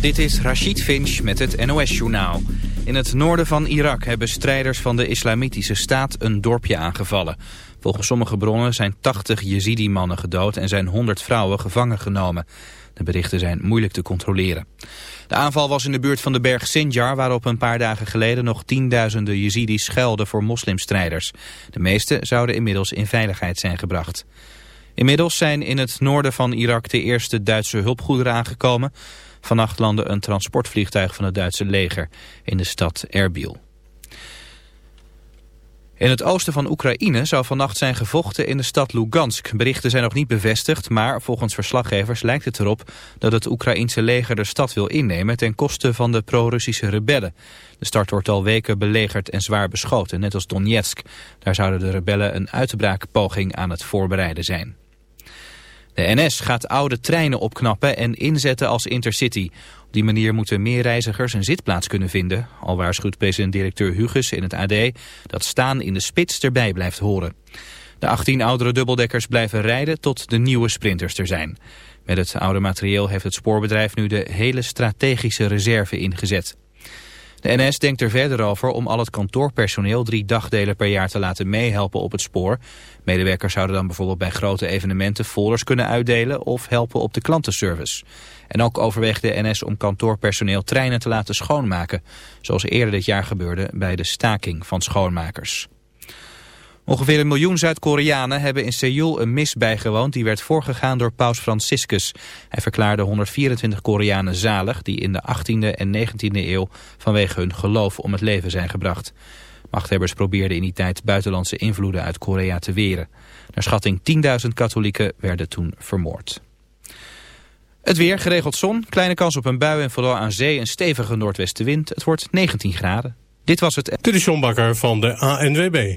Dit is Rashid Finch met het NOS-journaal. In het noorden van Irak hebben strijders van de islamitische staat een dorpje aangevallen. Volgens sommige bronnen zijn 80 Jezidi-mannen gedood en zijn 100 vrouwen gevangen genomen. De berichten zijn moeilijk te controleren. De aanval was in de buurt van de berg Sinjar, waarop een paar dagen geleden nog tienduizenden Jezidis schuilden voor moslimstrijders. De meeste zouden inmiddels in veiligheid zijn gebracht. Inmiddels zijn in het noorden van Irak de eerste Duitse hulpgoederen aangekomen. Vannacht landde een transportvliegtuig van het Duitse leger in de stad Erbil. In het oosten van Oekraïne zou vannacht zijn gevochten in de stad Lugansk. Berichten zijn nog niet bevestigd, maar volgens verslaggevers lijkt het erop dat het Oekraïense leger de stad wil innemen ten koste van de pro-Russische rebellen. De stad wordt al weken belegerd en zwaar beschoten, net als Donetsk. Daar zouden de rebellen een uitbraakpoging aan het voorbereiden zijn. De NS gaat oude treinen opknappen en inzetten als intercity. Op die manier moeten meer reizigers een zitplaats kunnen vinden. Al waarschuwt president-directeur Huges in het AD dat staan in de spits erbij blijft horen. De 18 oudere dubbeldekkers blijven rijden tot de nieuwe sprinters er zijn. Met het oude materieel heeft het spoorbedrijf nu de hele strategische reserve ingezet. De NS denkt er verder over om al het kantoorpersoneel drie dagdelen per jaar te laten meehelpen op het spoor. Medewerkers zouden dan bijvoorbeeld bij grote evenementen folders kunnen uitdelen of helpen op de klantenservice. En ook overweegt de NS om kantoorpersoneel treinen te laten schoonmaken, zoals eerder dit jaar gebeurde bij de staking van schoonmakers. Ongeveer een miljoen Zuid-Koreanen hebben in Seoul een mis bijgewoond die werd voorgegaan door paus Franciscus. Hij verklaarde 124 Koreanen zalig die in de 18e en 19e eeuw vanwege hun geloof om het leven zijn gebracht. Machthebbers probeerden in die tijd buitenlandse invloeden uit Korea te weren. Naar schatting 10.000 katholieken werden toen vermoord. Het weer, geregeld zon, kleine kans op een bui en vooral aan zee een stevige noordwestenwind. Het wordt 19 graden. Dit was het... Is John van de ANWB.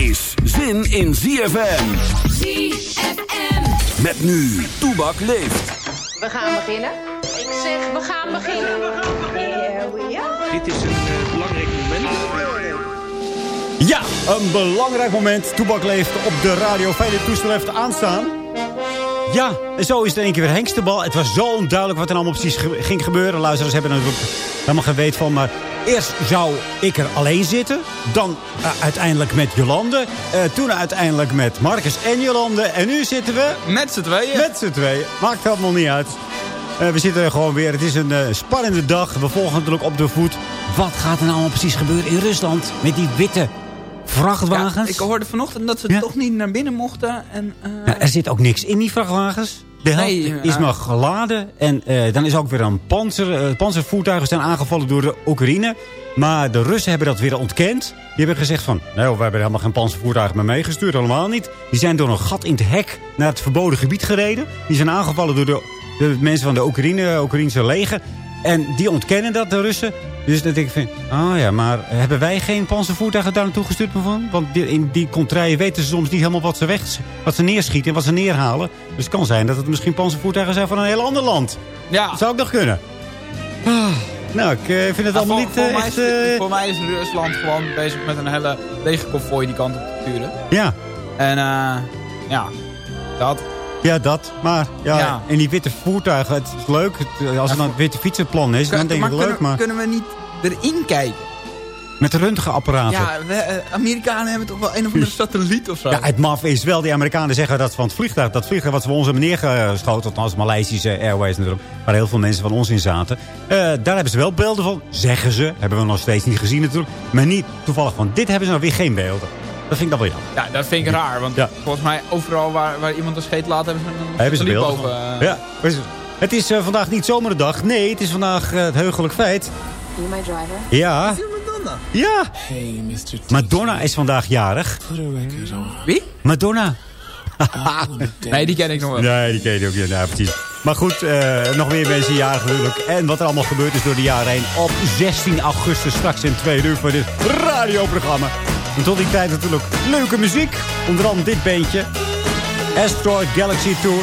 Is zin in ZFM. ZFM. Met nu, Toebak leeft. We gaan beginnen. Ik zeg, we gaan beginnen. Dit is een uh, belangrijk moment. Ja, een belangrijk moment. Toebak leeft op de radio. Fijne toestel heeft aanstaan. Ja, en zo is het één keer weer hengstebal. Het was zo onduidelijk wat er allemaal precies ging gebeuren. Luisteraars hebben er natuurlijk helemaal geen weet van. Maar Eerst zou ik er alleen zitten. Dan uh, uiteindelijk met Jolande. Uh, toen uiteindelijk met Marcus en Jolande. En nu zitten we... Met z'n tweeën. Met z'n tweeën. Maakt helemaal niet uit. Uh, we zitten er gewoon weer. Het is een spannende dag. We volgen natuurlijk op de voet. Wat gaat er nou allemaal precies gebeuren in Rusland? Met die witte vrachtwagens. Ja, ik hoorde vanochtend dat ze Ja? toch niet naar binnen mochten. En, eh, Ja, er zit ook niks in die vrachtwagens. De helft Nee, is maar geladen. En eh, dan is ook weer een panzer. eh, panzervoertuigen zijn aangevallen door de Oekraïne. Maar de Russen hebben dat weer ontkend. Die hebben gezegd van... Nou, we hebben helemaal geen panzervoertuigen meer meegestuurd. Helemaal niet. Die zijn door een gat in het hek naar het verboden gebied gereden. Die zijn aangevallen door de, de mensen van de Oekraïne, Oekraïnse leger. En die ontkennen dat, de Russen. Dus dan denk ik van... Ah ja, maar hebben wij geen panzervoertuigen daar naartoe gestuurd? Van? Want in die contraien weten ze soms niet helemaal wat ze, weg, wat ze neerschieten en wat ze neerhalen. Dus het kan zijn dat het misschien panzervoertuigen zijn van een heel ander land. ja. Dat zou ook nog kunnen. Ah, nou, ik eh, vind het allemaal voor, niet voor, eh, mij is, eh, voor mij is Rusland gewoon bezig met een hele legerconvooi die kant op te sturen. ja, En eh, ja, dat. Ja, dat. Maar ja, Ja. en die witte voertuigen, het is leuk. Het, als het dan het witte fietsenplan is, dan denk ik leuk. kunnen, Maar kunnen we niet erin kijken? met de röntgenapparaten. Ja, we, eh, Amerikanen hebben toch wel een of andere satelliet of zo? Ja, het maf is wel, die Amerikanen zeggen dat van het vliegtuig, dat vliegtuig wat ze voor ons hebben neergeschoten, althans Maleisische Airways natuurlijk, waar heel veel mensen van ons in zaten. eh, daar hebben ze wel beelden van, zeggen ze. Hebben we nog steeds niet gezien natuurlijk. Maar niet toevallig van dit hebben ze nou weer geen beelden. Dat vind ik dan wel jammer. Ja, dat vind ik raar. Want Ja. volgens mij overal waar, waar iemand een scheet laat, hebben ze een Hebben ze boven. van. eh. Ja, precies. Het is eh, vandaag niet zomaar de dag. Nee, het is vandaag eh, het heugelijk feit. You my driver? Ja. Ja. Madonna is vandaag jarig. Wie? Madonna. Nee, die ken ik nog wel. Nee, die ken je ook niet. Ja, precies. Maar goed, eh, nog meer mensen jarig natuurlijk. En wat er allemaal gebeurd is door de jaren heen. Op 16 augustus straks in twee uur voor dit radioprogramma. En tot die tijd natuurlijk leuke muziek. Onder andere dit beentje. Asteroid Galaxy Tour.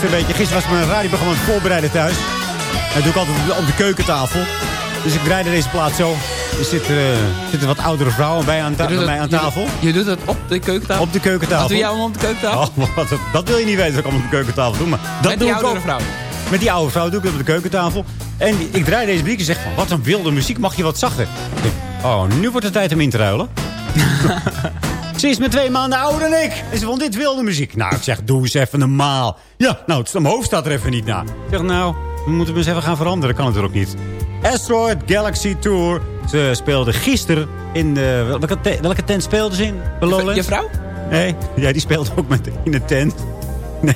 Gisteren een beetje. Gisteren was ik mijn radioprogramma aan het voorbereiden thuis. Dat doe ik altijd op de keukentafel. Dus ik draaide deze plaat zo. Er zitten, uh, zitten wat oudere vrouwen bij, aan bij mij aan tafel. Je, je, doet het op de keukentafel? Op de keukentafel. Wat doe jij allemaal op de keukentafel? Oh, wat, dat wil je niet weten dat ik allemaal op de keukentafel doe. Maar dat Met doe die ik oudere ook. vrouw? Met die oude vrouw doe ik het op de keukentafel. En ik draai deze muziek en zeg van, wat een wilde muziek, mag je wat zachter? Denk, oh, nu wordt het tijd om in te ruilen. ze is met twee maanden ouder dan ik. En ze vond dit wilde muziek. Nou, ik zeg, doe eens even normaal. Ja, nou, het, mijn hoofd staat er even niet na. Ik zeg, nou, we moeten we eens even gaan veranderen. Kan natuurlijk niet. Asteroid Galaxy Tour. Ze speelde gisteren in de... Welke, te, welke tent speelde ze in? Lowlands? Je vrouw? Nee, ja, die speelde ook met, in de tent. Nee,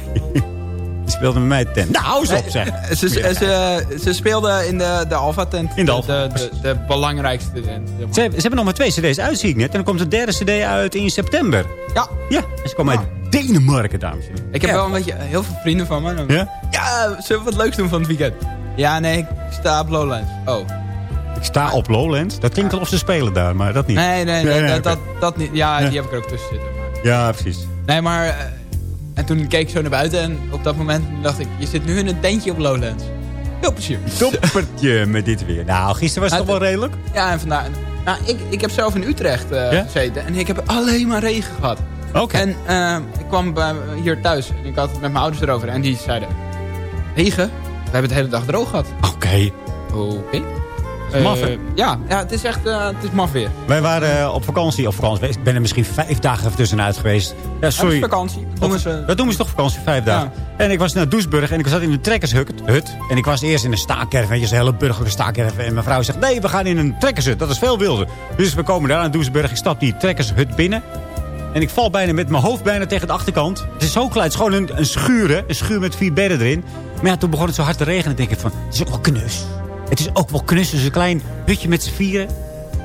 die speelde met mij tent. Nou, eens op, zeg. Ze, ze, ze, ze speelde in de, de Alpha-tent. In de Alpha. De, de, de belangrijkste tent. Ze, ze, hebben nog maar twee cd's uit, zie ik net. En dan komt de derde cd uit in september. Ja. Ja, en ze komen ja. uit Denemarken, dames en heren. Ik heb ja. wel een beetje heel veel vrienden van me. Ja? Ja, zullen we wat leuks doen van het weekend? Ja, nee, ik sta op Lowlands. Oh. Ik sta op Lowlands? Dat klinkt alsof ze spelen daar, maar dat niet. Nee, nee, nee, nee, nee dat, okay. dat, dat, niet. Ja, ja, die heb ik er ook tussen zitten. Maar... Ja, precies. Nee, maar... En toen keek ik zo naar buiten en op dat moment dacht ik... Je zit nu in een tentje op Lowlands. Veel plezier. Toppertje met dit weer. Nou, gisteren was het toch wel redelijk? Ja, en vandaag... Nou, ik, ik heb zelf in Utrecht uh, ja? gezeten en ik heb alleen maar regen gehad. Oké. Okay. En uh, ik kwam bij, hier thuis en ik had het met mijn ouders erover. En die zeiden... Regen? We hebben het de hele dag droog gehad. Oké. Okay. Oké. Okay. Maf, uh, ja, ja, het is echt uh, het is maf weer. Wij waren uh, op vakantie, of vakantie, ik ben er misschien vijf dagen tussenuit geweest. Ja, sorry. Ja, vakantie. Dat doen, ze... dat doen we toch vakantie, vijf dagen. Ja. En ik was naar Doesburg en ik zat in een trekkershut. En ik was eerst in een staakerf, weet je, zo'n hele burgerlijke staakerf. En mijn vrouw zegt, nee, we gaan in een trekkershut. Dat is veel wilder. Dus we komen daar aan Doesburg. Ik stap die trekkershut binnen. En ik val bijna met mijn hoofd bijna tegen de achterkant. Het is zo klein. Het is gewoon een, een schuur, hè? Een schuur met vier bedden erin. Maar ja, toen begon het zo hard te regenen. denk ik van, het is ook wel knus. Het is ook wel knus. Dus een klein hutje met z'n vieren.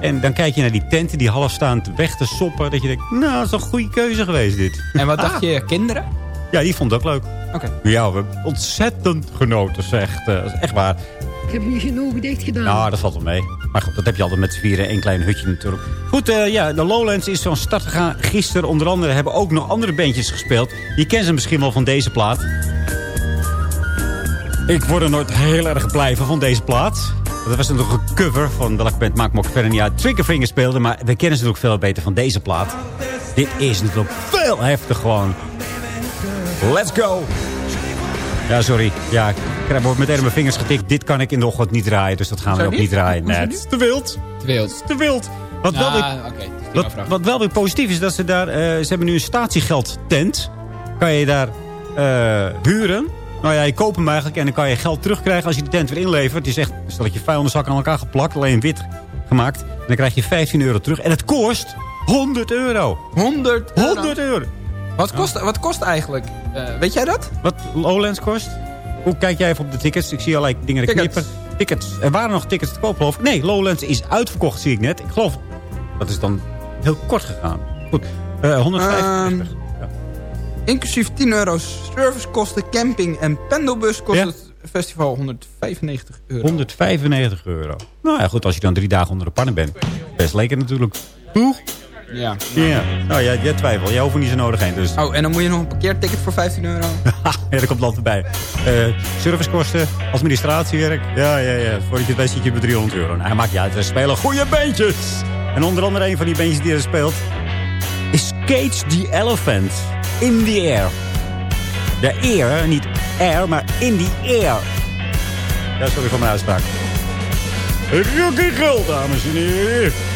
En dan kijk je naar die tenten die halfstaand weg te soppen. Dat je denkt, nou, dat is een goede keuze geweest dit. En wat ah. dacht je, kinderen? Ja, die vond het ook leuk. Oké. Okay. Ja, we hebben ontzettend genoten, zegt. Uh, dat is echt waar. Ik heb niet genoeg dicht gedaan. Nou, dat valt wel mee. Maar goed, dat heb je altijd met z'n vieren. één klein hutje natuurlijk. Goed, uh, ja, de Lowlands is van start gegaan. Gisteren onder andere hebben ook nog andere bandjes gespeeld. Je kent ze misschien wel van deze plaat. Ik word er nooit heel erg blij van, van deze plaat. Dat was natuurlijk een cover van welke band maakt me ook verder niet uit. Triggerfinger speelde, maar we kennen ze natuurlijk veel beter van deze plaat. Dit is natuurlijk veel heftig gewoon. Let's go! Ja, sorry. Ja, ik word meteen mijn vingers getikt. Dit kan ik in de ochtend niet draaien, dus dat gaan we ook niet? niet draaien. Nee, niet? het is te wild. Te wild. Te wild. Wat, wel weer, oké, het is niet wat, wel weer positief is, dat ze daar... eh, ze hebben nu een statiegeldtent. Kan je daar eh, huren. Nou ja, je koopt hem eigenlijk en dan kan je geld terugkrijgen als je de tent weer inlevert. Het is echt, stel dat je 500 zakken aan elkaar geplakt, alleen wit gemaakt. En dan krijg je 15 euro terug. En het kost 100 euro. 100 euro. 100 euro. Wat kost, wat kost eigenlijk? Eh, weet jij dat? Wat Lowlands kost? Hoe kijk jij even op de tickets? Ik zie allerlei dingen Tickets. knippen. Tickets. Er waren nog tickets te koop, geloof ik. Nee, Lowlands is uitverkocht, zie ik net. Ik geloof, dat is dan heel kort gegaan. Goed, eh 150. ja. Inclusief 10 euro servicekosten, camping en pendelbus kost Ja. het festival 195 euro. 195 euro. Nou ja, goed, als je dan drie dagen onder de pannen bent. Best lekker natuurlijk. Toch? Ja. Ja. Nou, jij, jij twijfelt. Jij hoeft er niet zo nodig heen. Dus. Oh, en dan moet je nog een parkeerticket voor 15 euro. ja, dat komt altijd bij. Eh, servicekosten, administratiewerk. Ja, ja, ja. Voordat je het weet zit je bij 300 euro. Nou, maakt niet uit. Er spelen goede beentjes. En onder andere een van die beentjes die er speelt... is Cage the Elephant. In the Air. De air, niet air, maar in the air. Ja, sorry voor mijn uitspraak. Rukkie gul, dames en heren.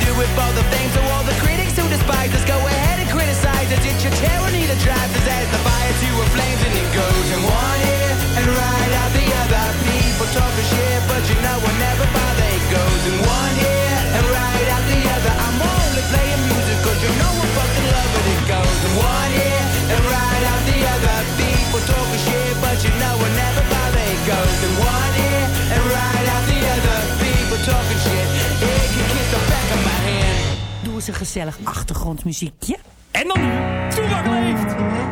do it for the things eens een gezellig achtergrondmuziekje. En dan nu, Toebak leeft!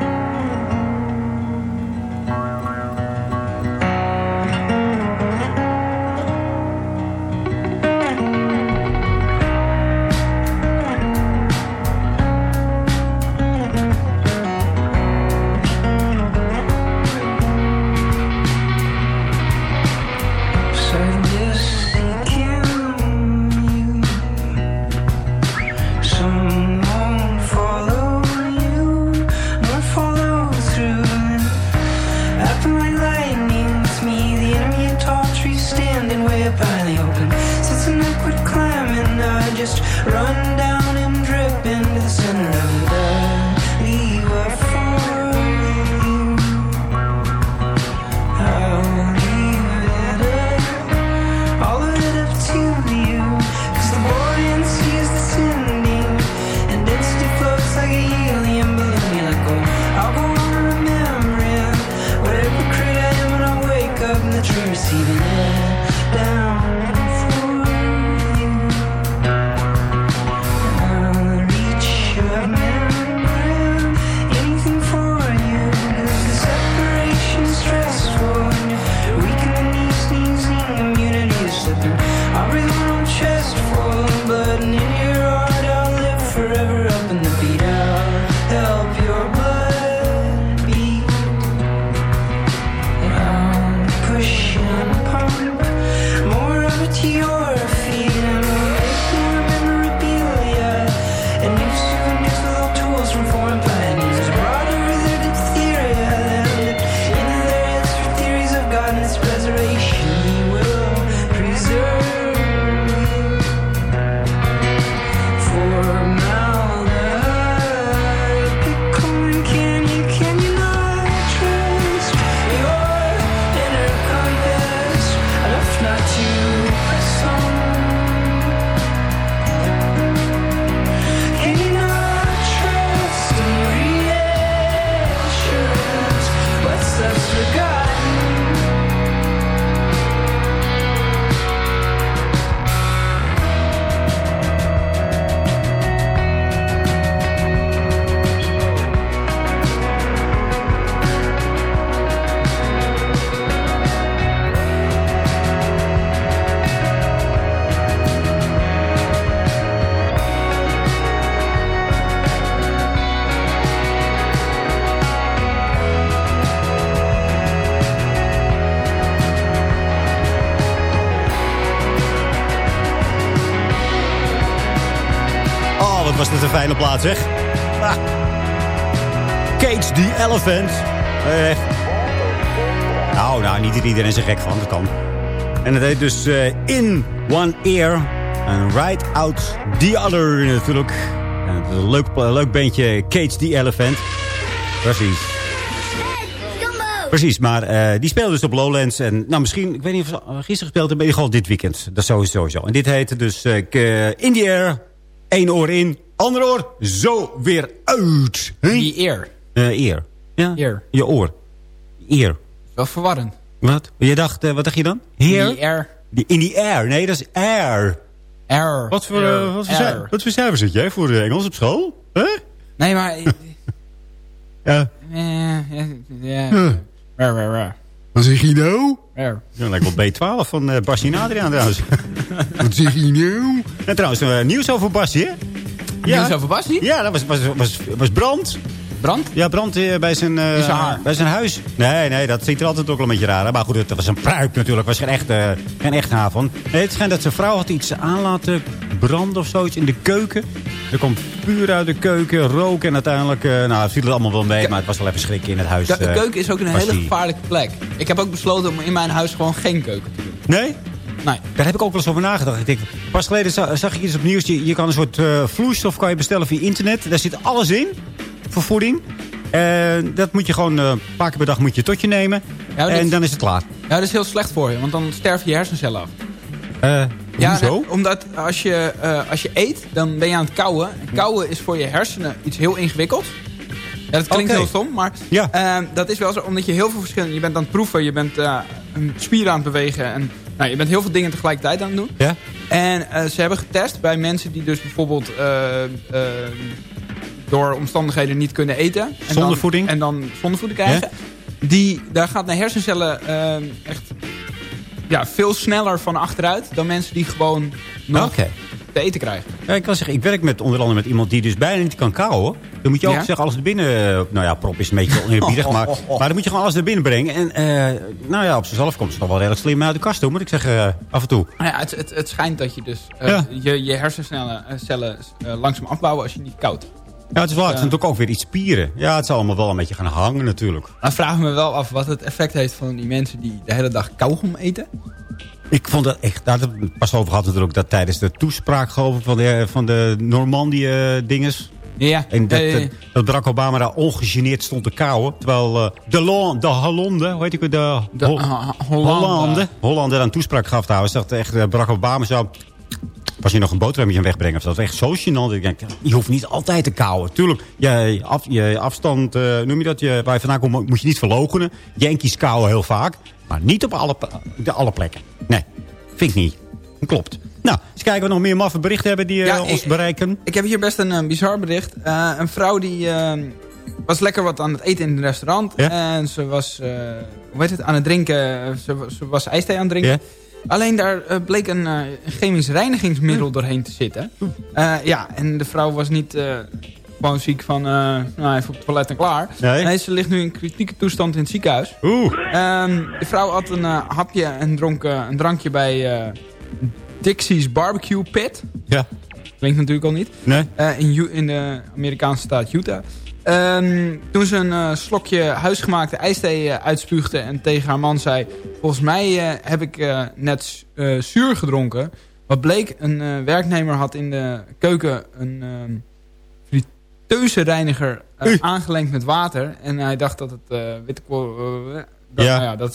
The Elephant. Echt. Nou, nou, niet iedereen is er gek van, dat kan. En het heet dus eh, In One Ear and Right Out the Other natuurlijk. En het is een leuk, leuk bandje, Cage the Elephant. Precies. Precies, maar eh, die speelde dus op Lowlands. En nou, misschien, ik weet niet of ze gisteren gespeeld hebben, in ieder geval dit weekend. Dat is sowieso zo. En dit heette dus eh, In the Air. Eén oor in, ander oor zo weer uit. Die ear. Eh ear. Ja, Ear. je oor. Ear. Wel verwarrend. Wat? Je dacht, eh, wat dacht je dan? Heer? Die air. Die- In the air. Nee, dat is air. Air. Wat voor, Air. eh, wat voor, Air. wat voor cijfer zit jij voor eh, Engels op school? Huh? Nee, maar... Ja. Eh, ja, ja. Raar. Wat zeg je nou? Ja, lijkt wel B12 van eh Basje en Adriaan trouwens. Wat zeg je nou? En trouwens, eh, nieuws over Basje. hè? Nieuws over Basje? Ja, dat was, was, was, was brand. Brand? Ja, brand eh, bij zijn, eh, In zijn haar. bij zijn huis. Nee, nee, dat ziet er altijd ook wel een beetje raar uit. Maar goed, het was een pruik natuurlijk. Het was geen echt, eh, geen echt haar van. Nee, het schijnt dat zijn vrouw had iets aan laten branden of zoiets in de keuken. Er komt vuur uit de keuken, rook en uiteindelijk... eh, nou, het viel er allemaal wel mee, maar het was wel even schrikken in het huis. De keuken is ook een hele die- gevaarlijke plek. Ik heb ook besloten om in mijn huis gewoon geen keuken te doen. Nee? Nee. Daar heb ik ook wel eens over nagedacht. Ik denk, pas geleden za- zag ik iets op nieuws. Je, je kan een soort vloeistof kan je bestellen via internet. Daar zit alles in voor voeding. En dat moet je gewoon eh, een paar keer per dag moet je tot je nemen. Ja, en dan is het klaar. Ja, dat is heel slecht voor je, want dan sterven je hersencellen af. Eh Ja, nee, omdat als je, eh, als je eet, dan ben je aan het kauwen. En kauwen is voor je hersenen iets heel ingewikkelds. Ja, dat klinkt heel stom, maar eh, dat is wel zo. Omdat je heel veel verschillende... Je bent aan het proeven, je bent eh, een spier aan het bewegen. En nou, je bent heel veel dingen tegelijkertijd aan het doen. Ja? En eh, ze hebben getest bij mensen die dus bijvoorbeeld eh, eh, door omstandigheden niet kunnen eten. En Zonder voeding? En dan zonder voeding krijgen. Die, daar gaat de hersencellen eh, echt ja, veel sneller van achteruit dan mensen die gewoon nog te eten krijgen. Ja, ik kan zeggen, ik werk met onder andere met iemand die dus bijna niet kan kauwen. Dan moet je ook Ja? zeggen, alles er binnen... Nou ja, prop is een beetje oneerbiedig, maar, maar dan moet je gewoon alles er binnen brengen. En eh, nou ja, op zichzelf komt het nog wel redelijk slim uit de kast, hoor, moet ik zeggen, eh, af en toe. Nou ja, het, het, het schijnt dat je dus eh, Ja. je, je hersencellen eh, cellen, eh, langzaam afbouwen als je niet koud. Ja, het is wel, het zijn natuurlijk ook weer iets spieren. Ja, het zal allemaal wel een beetje gaan hangen natuurlijk. Dan vraag me wel af wat het effect heeft van die mensen die de hele dag kauwgom eten. Ik vond dat echt, daar hadden we het pas over gehad natuurlijk, dat tijdens de toespraak geloof ik, van de, van de Normandie-dinges. Ja, en dat, eh, dat- dat Barack Obama daar ongegeneerd stond te kauwen. Terwijl eh, de, Lo- de Hollande, hoe heet ik het? De, De Ho- Hollande. Hollande. Hollande daar een toespraak gaf te houden. Zegt echt, eh, Barack Obama zou... Was je nog een boterhammetje aan wegbrengen? Of dat was echt zo gênant. Ik denk, je hoeft niet altijd te kauwen. Tuurlijk, je, af, je afstand, eh, noem je dat, je, waar je vandaan komt, moet je niet verlogenen. Yankees kauwen heel vaak. Maar niet op alle, de alle plekken. Nee, vind ik niet. Klopt. Nou, eens kijken of we nog meer maffe berichten hebben die eh, Ja, ons ik- bereiken. Ik heb hier best een eh, bizar bericht. Een vrouw die eh, was lekker wat aan het eten in het restaurant. En ze was, hoe heet het, aan het drinken. Ze, ze was ijsthee aan het drinken. Alleen daar eh, bleek een eh, chemisch reinigingsmiddel doorheen te zitten. Eh, ja, en de vrouw was niet gewoon ziek van, nou even op het toilet en klaar. Nee. ze ligt nu in kritieke toestand in het ziekenhuis. Oeh. Ehm, de vrouw had een hapje en dronk een drankje bij Dixie's Barbecue Pit. Ja. Klinkt natuurlijk al niet. Nee. In, in de Amerikaanse staat Utah. Ehm, toen ze een eh, slokje huisgemaakte ijsthee eh, uitspuugde en tegen haar man zei... Volgens mij eh, heb ik net zuur gedronken. Wat bleek, een werknemer had in de keuken een ehm friteuzenreiniger eh, aangelengd met water. En hij dacht dat het witte dat, Ja. nou ja, dat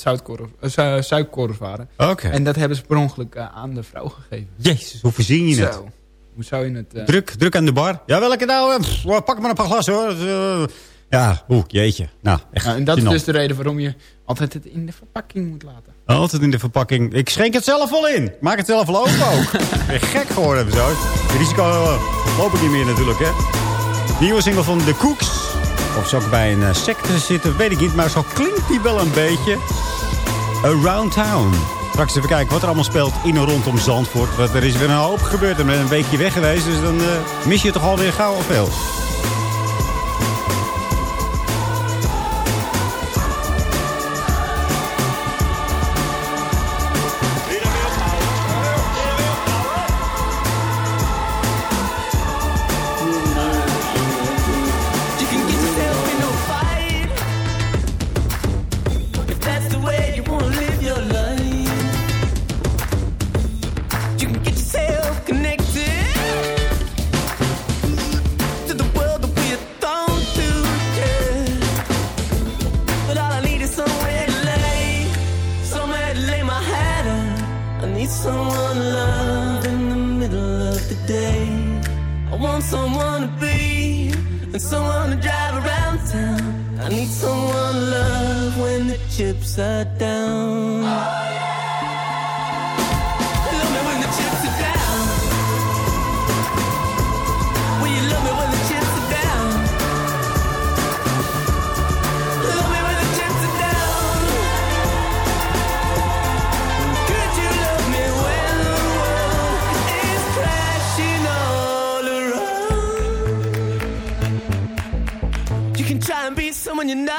su- suikerkorrels waren. En dat hebben ze per ongeluk aan de vrouw gegeven. Jezus, hoe verzin je het? Zo. Hoe zou je het... eh, Druk, druk aan de bar. Ja, welke nou? eh, pff, pak maar een paar glas hoor. Eh, ja, oeh, jeetje. Nou, echt Nou, en dat is dus de reden waarom je altijd het in de verpakking moet laten. Altijd in de verpakking. Ik schenk het zelf wel in. Maak het zelf wel open ook. ben gek geworden zo. Het risico loop ik niet meer natuurlijk, hè. Nieuwe single van The Cooks. Of ze ook bij een secte zitten, weet ik niet. Maar zo klinkt die wel een beetje. Around Town. Straks even kijken wat er allemaal speelt in en rondom Zandvoort. Want er is weer een hoop gebeurd. En ben een weekje weg geweest. Dus dan eh, mis je toch alweer gauw al veel. And someone to drive around town. I need someone to love when the chips are down. Oh, love on your.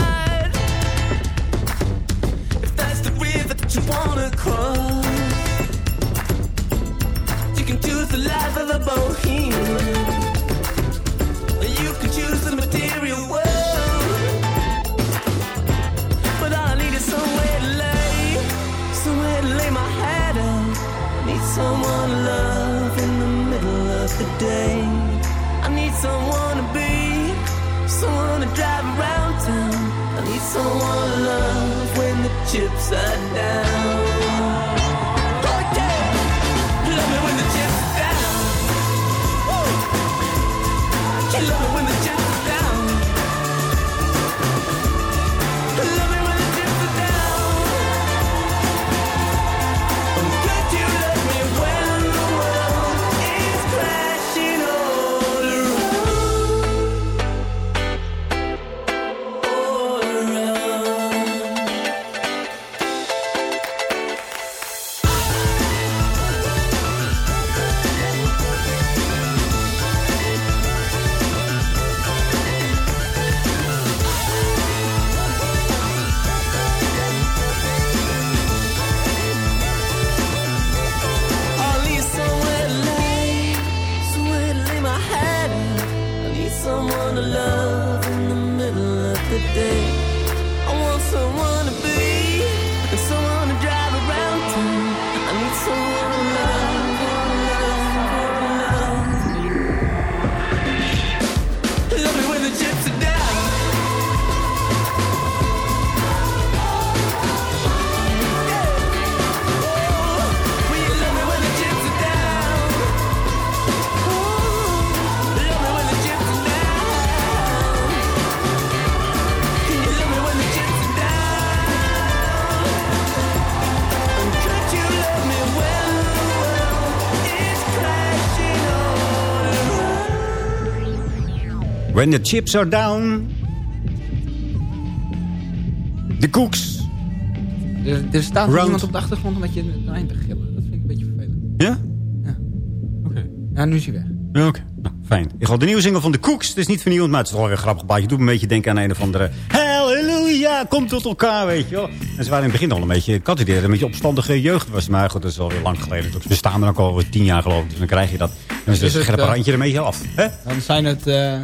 When the chips are down. De koeks. Er, er staat Round. iemand op de achtergrond een beetje een eind te gillen. Dat vind ik een beetje vervelend. Ja? Ja, nu is hij weg. Ja, Oké, nou, fijn. Ik de nieuwe single van de Koeks. Het is niet vernieuwend, maar het is toch wel weer een grappig baadje. Doet me een beetje denken aan een of andere... Halleluja, kom tot elkaar, weet je wel. En ze waren in het begin al een beetje... Ik had het idee dat het een beetje opstandige jeugd was. Maar goed, dat is alweer lang geleden. We staan er ook al tien jaar geloof ik. Dus dan krijg je dat. Dan is Is het het, scherpe eh, randje er een beetje af. Hè? Dan zijn het... eh,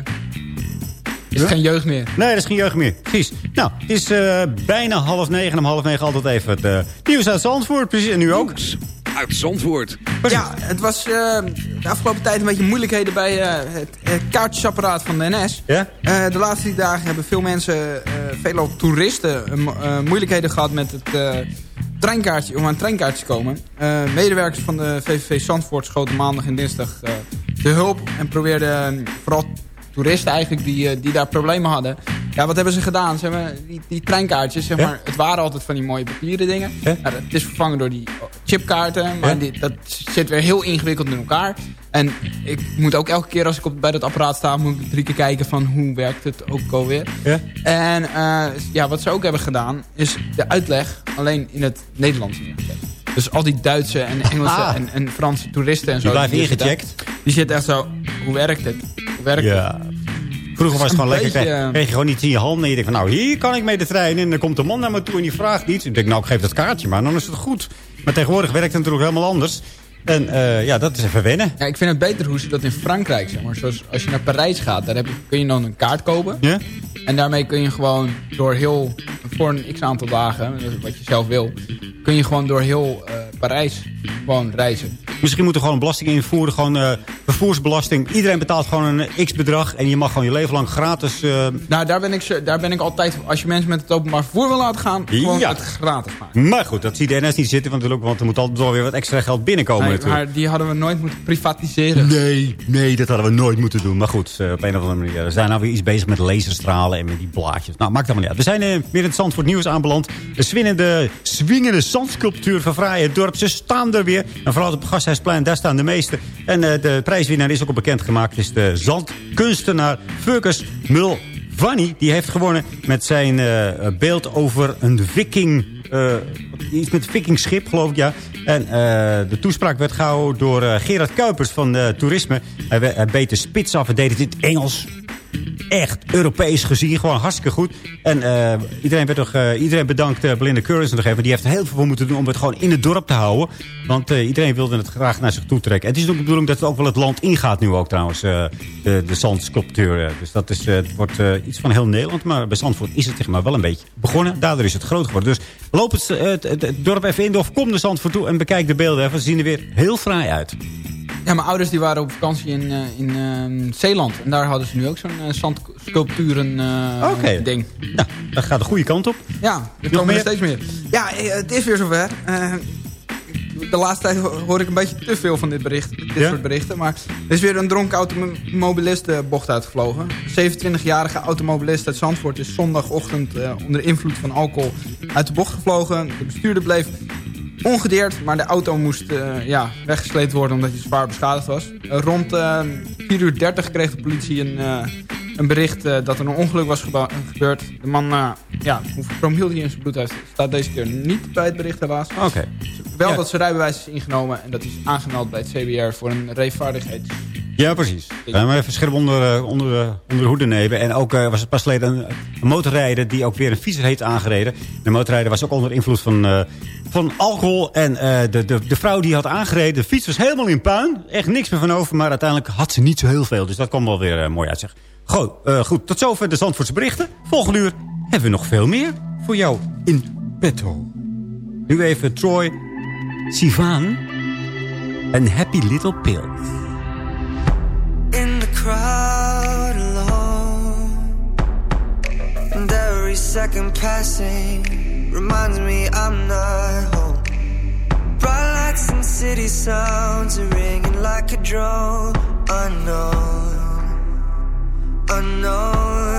is het geen jeugd meer. Nee, dat is geen jeugd meer. Precies. Nou, het is eh, bijna half negen. En om half negen altijd even het eh, nieuws uit Zandvoort. Precies, en nu ook. Uit Zandvoort. Ja, het was eh, de afgelopen tijd een beetje moeilijkheden bij eh, het, het kaartjesapparaat van de NS. Ja? Eh, de laatste drie dagen hebben veel mensen, eh veelal toeristen, mo- moeilijkheden gehad met het eh, treinkaartje, om aan een treinkaartje te komen. Eh, medewerkers van de VVV Zandvoort schoten maandag en dinsdag eh, de hulp en probeerden vooral toeristen eigenlijk die, eh, die daar problemen hadden. Ja, wat hebben ze gedaan? Ze hebben die, die treinkaartjes, zeg Ja? maar, het waren altijd van die mooie papieren dingen. Ja? Nou, het is vervangen door die chipkaarten, maar Ja? die, dat zit weer heel ingewikkeld in elkaar. En ik moet ook elke keer als ik op, bij dat apparaat sta, moet ik drie keer kijken van hoe werkt het ook alweer. Ja? En eh, ja, wat ze ook hebben gedaan, is de uitleg alleen in het Nederlands neergezet. Dus al die Duitse en Engelse Ah. en, en Franse toeristen en zo. Die blijven ingecheckt. Die zitten echt zo, hoe werkt het? Ja. Vroeger was het gewoon lekker. beetje, Kreeg, eh, kreeg je gewoon iets in je hand. En je denkt van, nou, hier kan ik mee de trein. in. En dan komt de man naar me toe en die vraagt iets. Ik denk, nou, ik geef dat kaartje maar. Dan is het goed. Maar tegenwoordig werkt het natuurlijk helemaal anders. En eh, ja, dat is even wennen. Ja, ik vind het beter hoe ze dat in Frankrijk, zeg maar. Zoals als je naar Parijs gaat, daar heb je, kun je dan een kaart kopen. Ja? En daarmee kun je gewoon door heel, voor een x aantal dagen, wat je zelf wil, kun je gewoon door heel eh, Parijs gewoon reizen. Misschien moeten we gewoon een belasting invoeren. Gewoon eh, vervoersbelasting. Iedereen betaalt gewoon een x-bedrag. En je mag gewoon je leven lang gratis... eh, Nou, daar ben ik, daar ben ik altijd, als je mensen met het openbaar vervoer wil laten gaan, gewoon Ja. het gratis maken. Maar goed, dat ziet de NS niet zitten. Want, natuurlijk, want er moet altijd wel weer wat extra geld binnenkomen Nee, natuurlijk. maar die hadden we nooit moeten privatiseren. Nee, nee, dat hadden we nooit moeten doen. Maar goed, eh, op een of andere manier. We zijn nou weer iets bezig met laserstralen en met die blaadjes. Nou, maakt allemaal niet uit. We zijn weer in het Zandvoort Nieuws aanbeland. De swingende, swingende zandsculptuur van Fraaie Dorp. Ze staan er weer. En vooral op het Gasthuisplein, daar staan de meeste. En eh, de prijswinnaar is ook al bekendgemaakt. Is de zandkunstenaar Furkus Mulvaney. Die heeft gewonnen met zijn eh, beeld over een viking... eh, iets met vikingschip, geloof ik, ja. En de toespraak werd gehouden door Gerard Kuipers van Toerisme. Hij, hij beet de spits af en deed het in het Engels. Echt Europees gezien, gewoon hartstikke goed. En eh, iedereen, werd toch, eh, iedereen bedankt uh, Belinda Curris. Die heeft heel veel voor moeten doen om het gewoon in het dorp te houden. Want iedereen wilde het graag naar zich toe trekken. Het is ook de bedoeling dat het ook wel het land ingaat nu ook trouwens. de, de zandsculptuur. Dus dat is, wordt iets van heel Nederland. Maar bij Zandvoort is het zeg maar wel een beetje begonnen. Daardoor is het groot geworden. Dus loop het, het, dorp even in of kom naar Zandvoort toe en bekijk de beelden even. Ze zien er weer heel fraai uit. Ja, mijn ouders die waren op vakantie in, eh, in eh, Zeeland. En daar hadden ze nu ook zo'n eh, zandsculpturen Oké. ding. Nou, dat gaat de goede kant op. Ja, er komen er steeds meer. Ja, het is weer zover. De laatste tijd ho- hoor ik een beetje te veel van dit, bericht, dit Ja? soort berichten. Maar er is weer een dronken automobilist de bocht uitgevlogen. 27-jarige automobilist uit Zandvoort is zondagochtend onder invloed van alcohol uit de bocht gevlogen. De bestuurder bleef ongedeerd, maar de auto moest eh, ja, weggesleept worden omdat hij zwaar beschadigd was. Eh, rond 4 uur 30 kreeg de politie een, eh, een bericht dat er een ongeluk was gebeurd. De man, ja, hoeveel promiel hij in zijn bloed heeft, staat deze keer niet bij het bericht helaas. Oké. Wel Ja. dat zijn rijbewijs is ingenomen en dat is aangemeld bij het CBR voor een reefvaardigheids... Ja, precies. Ja, maar even scherp onder, eh, onder, eh, onder de hoede nemen. En ook eh, was het pas geleden een, motorrijder die ook weer een fietser heeft aangereden. De motorrijder was ook onder invloed van, van alcohol. En de, de, de vrouw die had aangereden, de fiets was helemaal in puin. Echt niks meer van over. Maar uiteindelijk had ze niet zo heel veel. Dus dat kwam wel weer mooi uit. Zeg. Goed, goed, tot zover de Zandvoortse berichten. Volgende uur hebben we nog veel meer voor jou in petto. Nu even Troy Sivan en Happy Little Pills. Crowd alone. And every second passing reminds me I'm not home. Bright lights and city sounds are ringing like a drone. Unknown, unknown.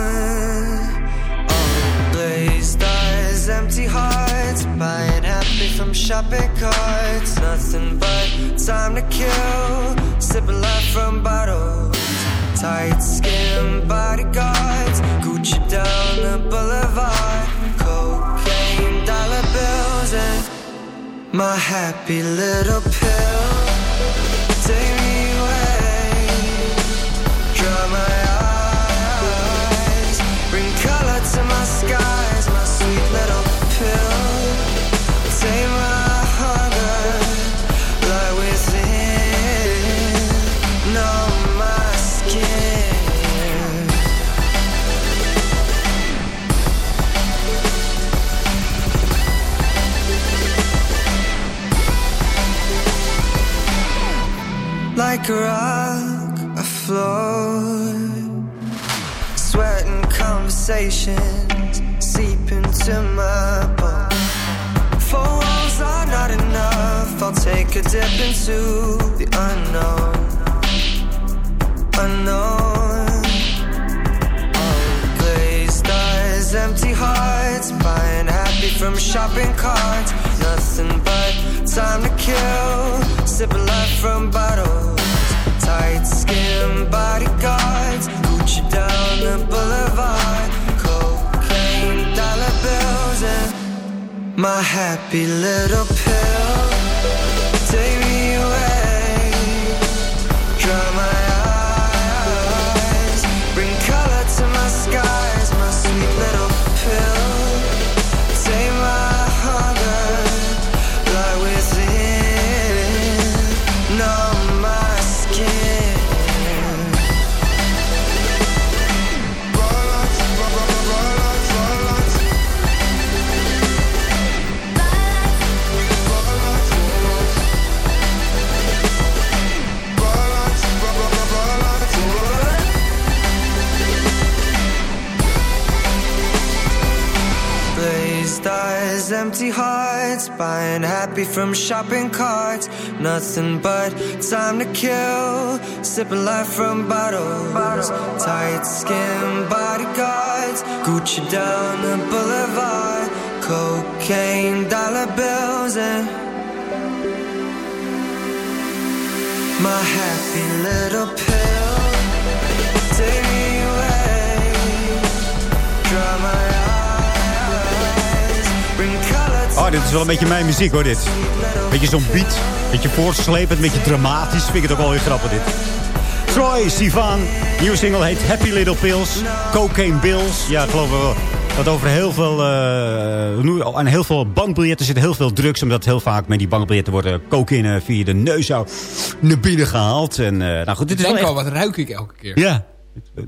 All glazed eyes, empty hearts, buying happy from shopping carts. Nothing but time to kill, sipping life from bottles. Tight skin bodyguards, Gucci down the boulevard. Cocaine dollar bills and my happy little pill. Take me away, dry my eyes, bring color to my skies. My sweet little pill. Take like a rock afloat. Sweating conversations seep into my bones. Four walls are not enough. I'll take a dip into the unknown. Unknown. Glazed eyes, empty hearts, buying happy from shopping carts. Nothing but time to kill, sipping life from bottles. Tight skin bodyguards, Gucci down the boulevard. Cocaine dollar bills and my happy little pill. Empty hearts, buying happy from shopping carts. Nothing but time to kill, sipping life from bottles. Tight skin bodyguards, Gucci down the boulevard. Cocaine dollar bills and my happy little pill. Oh, dit is wel een beetje mijn muziek hoor, dit. Beetje zo'n beat, beetje voortslepend, beetje dramatisch. Vind ik het ook wel weer grappig dit. Troy Sivan, nieuwe single heet Happy Little Pills. Cocaine Bills. Ja, ik geloof wel dat over heel veel, eh, nu- aan heel veel bankbiljetten zit heel veel drugs. Omdat heel vaak met die bankbiljetten worden cocaïne via de neus naar binnen gehaald. En, eh, nou goed, dit Ik is wel denk echt... al, wat ruik ik elke keer? Ja,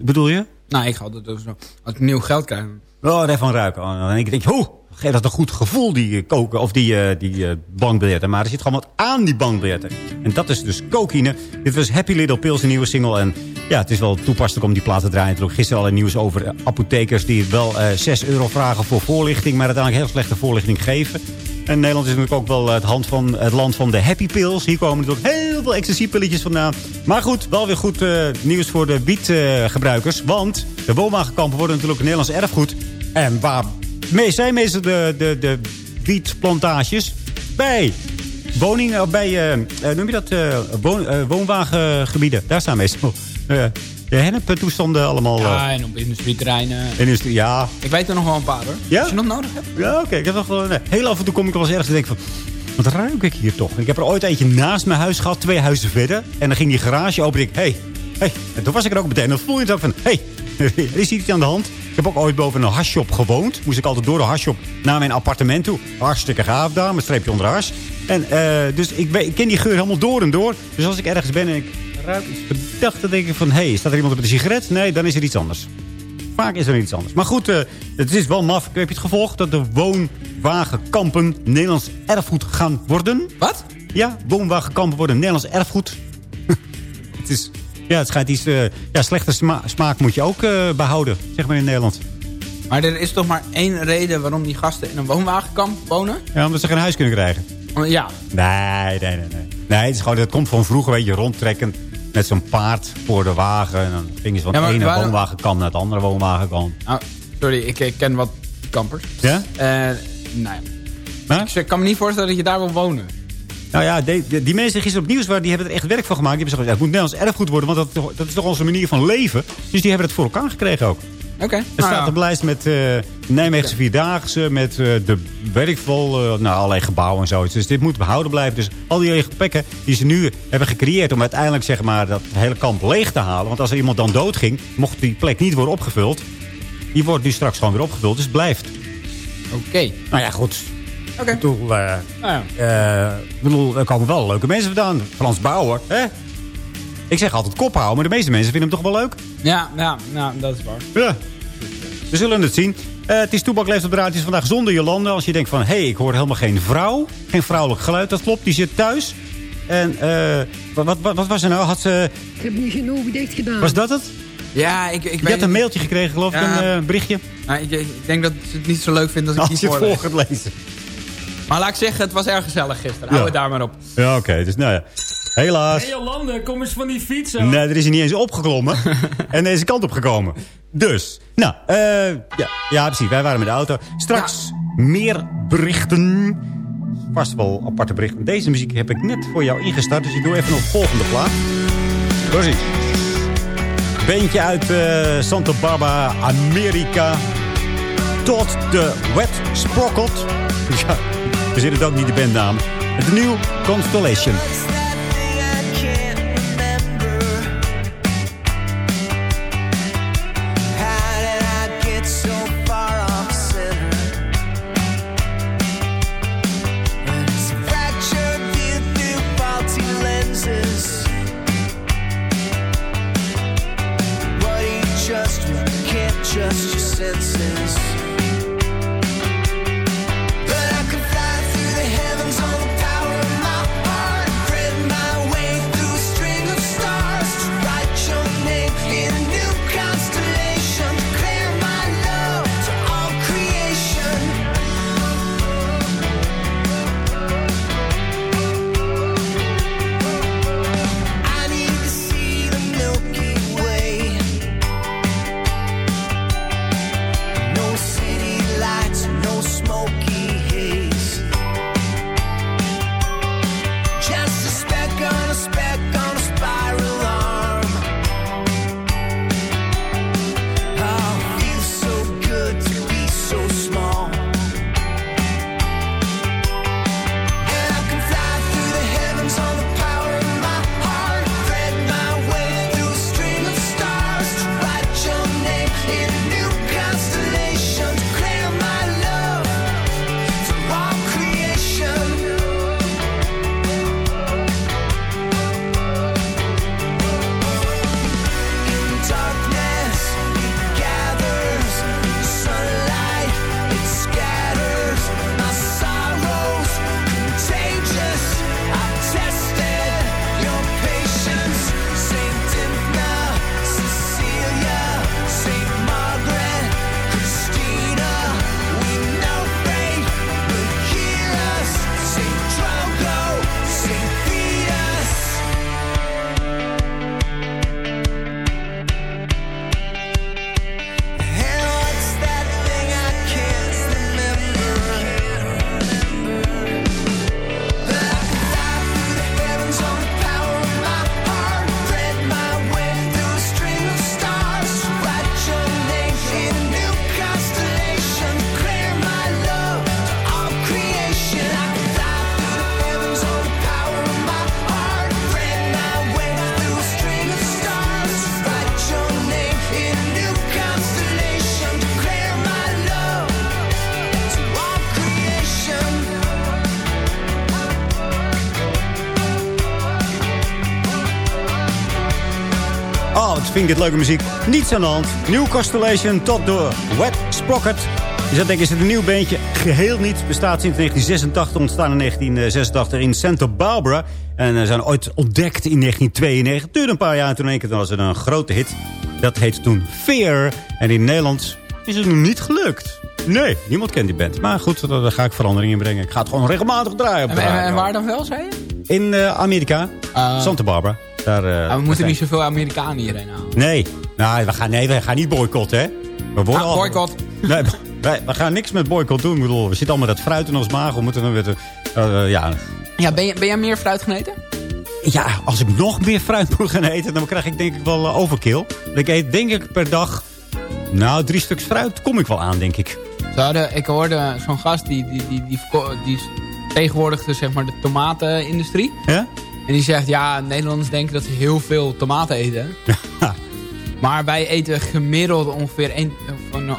bedoel je? Nou, ik ga altijd. Als ik nieuw geld krijg. Oh, daarvan ruiken. Oh, en ik denk, hoe, geeft dat een goed gevoel, die, eh, koken, of die, eh, die eh, bankbiljetten. Maar er zit gewoon wat aan die bankbiljetten. En dat is dus cocaïne. Dit was Happy Little Pills, een nieuwe single. En ja, het is wel toepasselijk om die plaat te draaien. Er gisteren al een nieuws over apothekers die wel eh 6 euro vragen voor voorlichting. Maar uiteindelijk heel slechte voorlichting geven. En Nederland is natuurlijk ook wel het, van, het land van de happy pills. Hier komen natuurlijk heel veel ecstasy-pilletjes vandaan. Maar goed, wel weer goed eh, nieuws voor de wietgebruikers. want de woonwagenkampen worden natuurlijk Nederlands erfgoed. En waar zijn meestal de, de, de wietplantages? Bij woningen, bij, eh, eh, noem je dat, woon, woonwagengebieden. Daar staan meestal eh, de henneptoestanden allemaal. Ja, eh, en op industrieterreinen. industrie, ja, Ik weet er nog wel een paar hoor. Ja? Als je nog nodig hebt. ja, oké. Ik heb nog wel nee, heel af en toe kom ik wel eens ergens en denk van... Wat ruik ik hier toch? Ik heb er ooit eentje naast mijn huis gehad, twee huizen verder. En dan ging die garage open en ik, hey, hey. En toen was ik er ook meteen. En dan voel je het ook van, hey, er is iets aan de hand. Ik heb ook ooit boven een hashshop gewoond. Moest ik altijd door de hashshop naar mijn appartement toe. Hartstikke gaaf daar, met streepje onder hash. En eh, dus ik, ik ken die geur helemaal door en door. Dus als ik ergens ben en ik ruik iets dacht, dan denk ik van... hé, hey, staat er iemand op de sigaret? Nee, dan is er iets anders. Vaak is er iets anders. Maar goed, eh, het is wel maf. Heb je het gevolgd dat de woonwagenkampen Nederlands erfgoed gaan worden? Wat? Ja, woonwagenkampen worden Nederlands erfgoed. het is... Ja, het schijnt iets... eh, ja, slechte sma- smaak moet je ook eh, behouden, zeg maar in Nederland. Maar er is toch maar één reden waarom die gasten in een woonwagenkamp wonen? Ja, omdat ze geen huis kunnen krijgen. Ja. Nee, nee, nee. Nee, nee het, is gewoon, het komt van vroeger, weet je, rondtrekken met zo'n paard voor de wagen. En dan gingen ze van Ja, maar ene waarom- woonwagenkamp naar het andere woonwagenkamp. Nou, sorry, ik, ik ken wat kampers. Ja? Eh nee. Huh? Ik kan me niet voorstellen dat je daar wil wonen. Nou ja, die, die, die mensen gisteren op nieuws waren, die hebben er echt werk van gemaakt. Die hebben gezegd, ja, het moet Nederlands erfgoed worden, want dat, dat is toch onze manier van leven. Dus die hebben het voor elkaar gekregen ook. Oké. Het staat ja. op de lijst met eh Nijmeegse Vierdaagse, met eh, de werkvol, eh nou, allerlei gebouwen en zo. Dus dit moet behouden blijven. Dus al die plekken die ze nu hebben gecreëerd om uiteindelijk zeg maar, dat hele kamp leeg te halen. Want als er iemand dan doodging, mocht die plek niet worden opgevuld. Die wordt nu straks gewoon weer opgevuld, dus het blijft. Oké. Nou ja, goed. Oké. Ik bedoel, eh, Nou ja. ik bedoel, er komen wel leuke mensen vandaan. Frans Bauer, hè? Ik zeg altijd kop houden, maar de meeste mensen vinden hem toch wel leuk? Ja, ja, ja, dat is waar. Ja. We zullen het zien. Eh, het is Toebak leeft op de raad. Het is vandaag zonder Jolande. Als je denkt van, hé, hey, ik hoor helemaal geen vrouw. Geen vrouwelijk geluid. Dat klopt, die zit thuis. En eh, wat, wat, wat, wat was er nou? Had ze, Ik heb niet geen ogen dicht gedaan. was dat het? Ja, ik, ik Je weet had een mailtje gekregen, geloof ik, Ja. een eh, berichtje. Nou, ik, ik denk dat ze het niet zo leuk vindt als ik Als niet je het voorlees. voor gaat lezen. Maar laat ik zeggen, het was erg gezellig gisteren. Hou het daar maar op. Ja, oké. dus nou ja. Helaas. Hey Jolande, kom eens van die fiets af. Nee, er is hij niet eens opgeklommen. en deze kant op gekomen. Dus, nou, eh ja, ja, precies. Wij waren met de auto. Straks meer berichten. Vast wel aparte berichten. Deze muziek heb ik net voor jou ingestart. Dus ik doe even nog de volgende plaat. Precies. Beentje uit eh, Santa Barbara, Amerika. Tot de Wet Sprocket. Ja, we zitten ook niet de bandnaam. De nieuw Constellation. Dit leuke muziek. Niets aan de hand. New Constellation tot de Wet Sprocket. Je zou denken, is het een nieuw beentje? Geheel niet. Bestaat sinds 1986, ontstaan in 1986 in Santa Barbara. En uh, zijn ooit ontdekt in 1992. Het duurde een paar jaar en toen in één keer was het een grote hit. Dat heette toen Fear. En in Nederland is het nog niet gelukt. Nee, niemand kent die band. Maar goed, daar ga ik verandering in brengen. Ik ga het gewoon regelmatig draaien op de En, waar dan wel, zei je? In eh, Amerika, Ah. Santa Barbara. Daar, eh, Ah, we moeten niet zoveel Amerikanen hierheen halen. Nee, nou, we gaan, nee, we gaan niet boycotten, hè? We worden Ah, al- boycott. Nee, wij, we gaan niks met boycott doen. Ik bedoel, we zitten allemaal dat fruit in ons maag. We moeten dan weer... eh, ja. Ja, ben, je, ben jij meer fruit geneten? ja, als ik nog meer fruit moet gaan eten... dan krijg ik denk ik wel overkill. Ik eet denk ik per dag... Nou, drie stuks fruit kom ik wel aan, denk ik. Ze hadden, ik hoorde zo'n gast die, die, die, die, die tegenwoordigde zeg maar, de tomatenindustrie. Ja? En die zegt, ja, Nederlanders denken dat ze heel veel tomaten eten. Maar wij eten gemiddeld ongeveer een,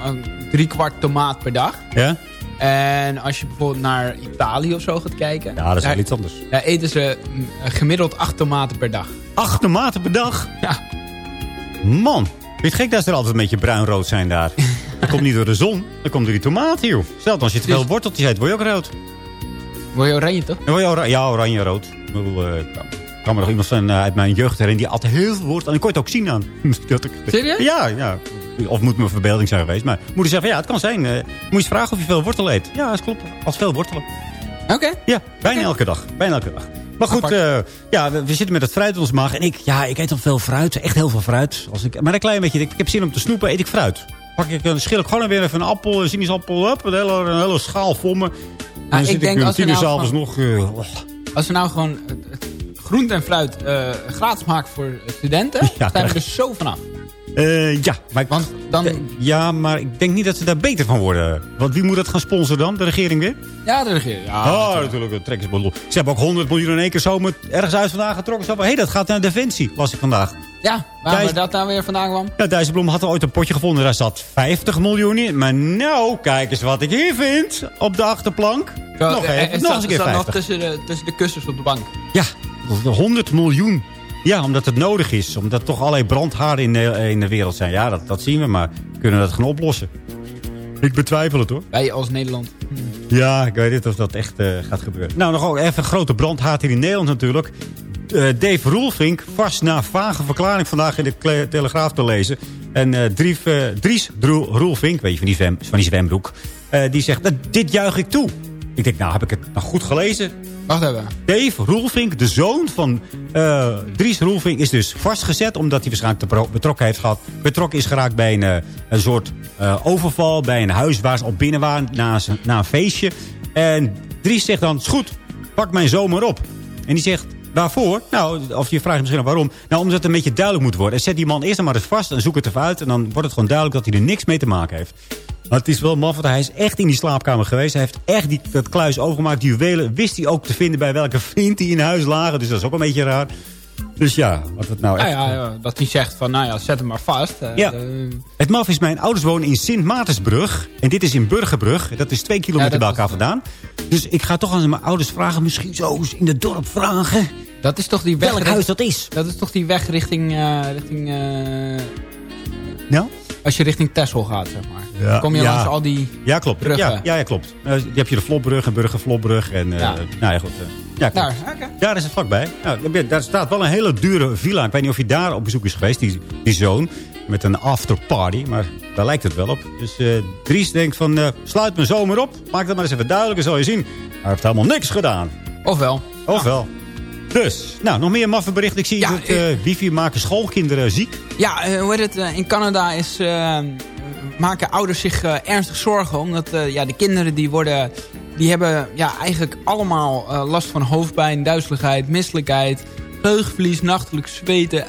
een drie kwart tomaat per dag. Ja? En als je bijvoorbeeld naar Italië of zo gaat kijken... Ja, dat is wel iets anders. Daar eten ze mm, gemiddeld acht tomaten per dag. Acht tomaten per dag? Ja. Man, vind je het gek dat ze er altijd een beetje bruin-rood zijn daar? Dat komt niet door de zon, dat komt door die tomaten, joh. Zelfs als je te veel worteltjes eet, word je ook rood. Word je oranje, toch? Dan word je ora- ja, oranje-rood. Ik bedoel, eh, ik kan me nog iemand van, eh, uit mijn jeugd herinneren... die altijd heel veel wortel... En ik kon het ook zien aan. Dat ik- Serieus? Ja, ja. Of moet mijn verbeelding zijn geweest. Maar moeder zegt van, ja, het kan zijn. eh, moet je eens vragen of je veel wortel eet. Ja, dat klopt. Als veel wortelen. Oké. Ja, bijna elke dag. Bijna elke dag. Maar goed, ja, we, we zitten met het fruit in ons maag. En ik, ja, ik eet al veel fruit. Echt heel veel fruit. Als ik, maar een klein beetje, ik, ik heb zin om te snoepen, eet ik fruit. Pak ik, dan schil ik gewoon weer even een appel, een sinaasappel, up, een hele, een hele schaal voor me. En dan ik zit denk ik we tien uur nou s'avonds nog... oh. Als we nou gewoon het, het groente en fruit eh, gratis maken voor studenten... Ja, zijn we er zo vanaf. Eh, ja, maar, ik- Want dan... eh, ja, maar ik denk niet dat ze daar beter van worden. Want wie moet dat gaan sponsoren dan? De regering weer? Ja, de regering. Ja, oh, natuurlijk. natuurlijk. Een trekkersbondel. Ze hebben ook 100 miljoen in één keer zomaar ergens uit vandaan getrokken. Hé, hey, dat gaat naar Defensie, las ik vandaag. Ja, waar dat nou weer vandaan kwam? Ja, Dijsselbloem had ooit een potje gevonden. Daar zat 50 miljoen in. Maar nou, kijk eens wat ik hier vind. Op de achterplank. Zo, nog eh, even, nog eens een keer staat nog 50. tussen de, tussen de kussens op de bank. Ja, 100 miljoen. Ja, omdat het nodig is. Omdat toch allerlei brandhaarden in de, in de wereld zijn. Ja, dat, dat zien we, maar we kunnen dat gaan oplossen. Ik betwijfel het hoor. Wij als Nederland. Ja, ik weet niet of dat echt eh, gaat gebeuren. Nou, nog ook even een grote brandhaard hier in Nederland natuurlijk. Eh, Dave Roelvink, vast na vage verklaring vandaag in de Telegraaf te lezen. En eh, Dries, Dries Roel- Roelvink, weet je, van die, zwem, van die zwembroek... eh, die zegt, "Nou, dit juich ik toe. Ik denk, nou, heb ik het nou goed gelezen? Wacht even. Dave Roelvink, de zoon van eh, Dries Roelvink, is dus vastgezet... omdat hij waarschijnlijk betrokken heeft gehad. Betrokken is geraakt bij een, eh, een soort eh, overval... bij een huis waar ze op binnen waren na, een- na een feestje. En Dries zegt dan, is goed, pak mijn zoon maar op. En die zegt, waarvoor? Nou, of je vraagt misschien waarom. Nou, omdat het een beetje duidelijk moet worden. En zet die man eerst maar eens vast en zoek het even uit... en dan wordt het gewoon duidelijk dat hij er niks mee te maken heeft. Maar het is wel maf, want hij is echt in die slaapkamer geweest. Hij heeft echt die, dat kluis overgemaakt. Die juwelen wist hij ook te vinden bij welke vriend die in huis lagen. Dus dat is ook een beetje raar. Dus ja, wat het nou Nou echt... ja, ja, dat hij zegt van, nou ja, zet hem maar vast. Eh, Ja. eh, Het maf is, mijn ouders wonen in Sint Maartensbrug. En dit is in Burgerbrug. Dat is twee kilometer bij elkaar vandaan. Dus ik ga toch aan mijn ouders vragen. Misschien zo eens in het dorp vragen. dat is toch die weg... Welk huis dat is. Dat is toch die weg richting... eh, richting eh, Nou? Als je richting Texel gaat, zeg maar. Ja. Dan kom je Ja. langs al die... Ja, klopt. Bruggen. Ja, ja, ja, klopt. Uh, je hebt je de Flopbrug en Burgerflopbrug. En, uh, Ja. Nou ja, goed. uh, ja, klopt. Daar. Daar is het vlakbij. Nou, daar staat wel een hele dure villa. Ik weet niet of je daar op bezoek is geweest, die, die zoon. Met een afterparty. Maar daar lijkt het wel op. Dus Dries denkt van, sluit mijn zomer op. Maak dat maar eens even duidelijk, dan zal je zien. Hij heeft helemaal niks gedaan. Ofwel. Ofwel. Dus, nou, nog meer maffe berichten. Ik zie Ja, dat uh, wifi maken schoolkinderen ziek. Ja, uh, hoe heet het? Uh, in Canada is, maken ouders zich ernstig zorgen. Omdat ja, de kinderen die worden... Die hebben ja, eigenlijk allemaal last van hoofdpijn, duizeligheid, misselijkheid... geheugenverlies, nachtelijk zweten,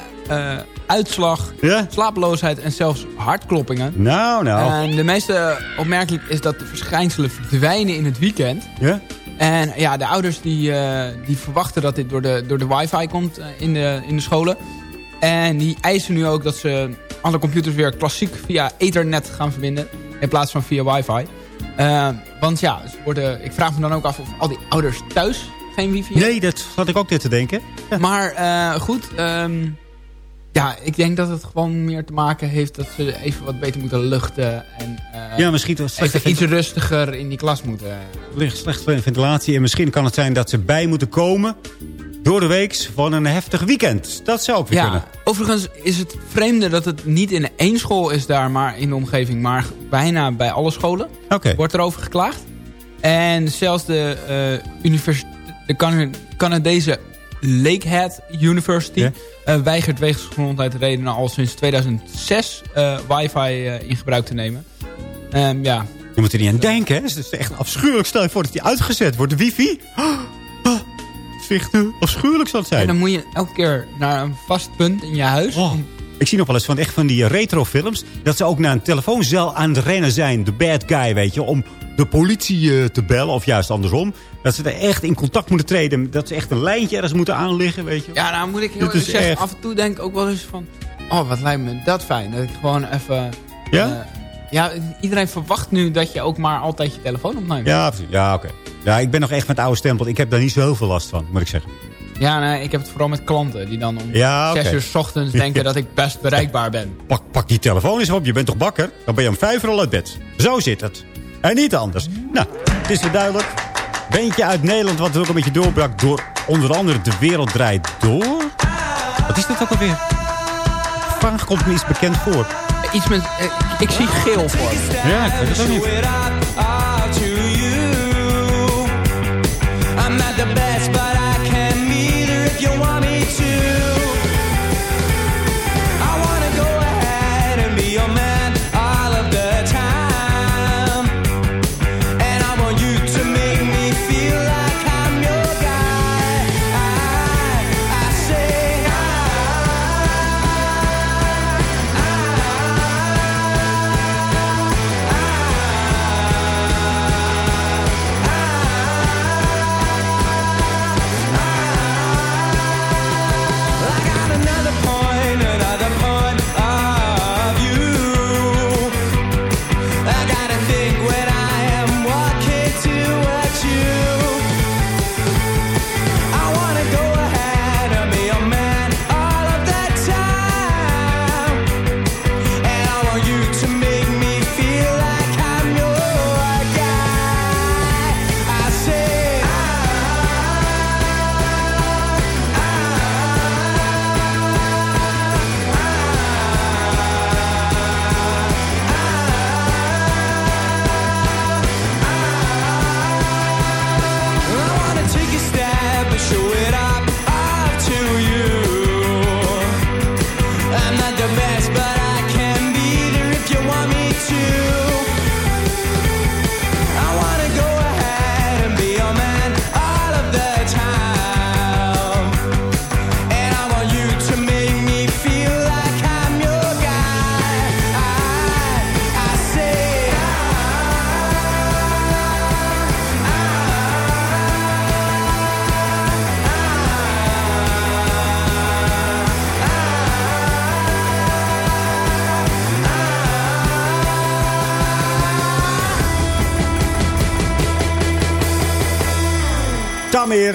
uitslag, ja? slapeloosheid en zelfs hartkloppingen. Nou, nou. En de meeste opmerkelijk is dat de verschijnselen verdwijnen in het weekend. Ja? En ja, de ouders die, uh, die verwachten dat dit door de, door de wifi komt uh, in, de, in de scholen. En die eisen nu ook dat ze alle computers weer klassiek via ethernet gaan verbinden. In plaats van via wifi. Uh, want ja, ze worden, ik vraag me dan ook af of al die ouders thuis geen wifi hebben. Nee, dat had ik ook net te denken. Ja. Maar uh, goed, um, Ja, ik denk dat het gewoon meer te maken heeft dat ze even wat beter moeten luchten. En eh, Ja, misschien slechte even iets rustiger in die klas moeten. Ligt slecht ventilatie. En misschien kan het zijn dat ze bij moeten komen... door de week van een heftig weekend. Dat zou ook weer Ja, kunnen. overigens is het vreemde dat het niet in één school is daar, maar in de omgeving, maar bijna bij alle scholen Oké. wordt erover geklaagd. En zelfs de, univers de Can- Canadese Lakehead University eh, weigert wegens gezondheidsredenen al sinds 2006 eh, wifi eh, in gebruik te nemen. Ehm, ja, Je moet er niet aan denken, hè? Het is echt afschuwelijk. Stel je voor dat die uitgezet wordt. De wifi. Oh, oh, afschuwelijk zal het en zijn. dan moet je elke keer naar een vast punt in je huis. Oh, ik zie nog wel eens van, echt van die retrofilms... dat ze ook naar een telefooncel aan het rennen zijn. De bad guy, weet je. Om de politie eh, te bellen. Of juist andersom. Dat ze er echt in contact moeten treden. Dat ze echt een lijntje ergens moeten aanliggen, weet je. Ja, nou moet ik heel zeggen, echt- af en toe denk ik ook wel eens van... Oh, wat lijkt me dat fijn. Dat ik gewoon even... Ja? eh, ja, iedereen verwacht nu dat je ook maar altijd je telefoon opneemt. Ja, precies. ja oké. Ja, ik ben nog echt met oude stempel. Ik heb daar niet zo heel veel last van, moet ik zeggen. Ja, nee, ik heb het vooral met klanten die dan om Ja, oké. zes uur 's ochtends denken dat ik best bereikbaar ben. Pak, pak die telefoon eens op. Je bent toch bakker? Dan ben je om vijf uur al uit bed. Zo zit het. En niet anders. Nou, het is weer duidelijk. Bandje uit Nederland wat ook een beetje doorbrak door onder andere De Wereld Draait Door. Wat is dat ook alweer? Vaag komt me iets bekend voor. Iets met... eh, ik zie geel voor. Ja, ik weet het ook niet.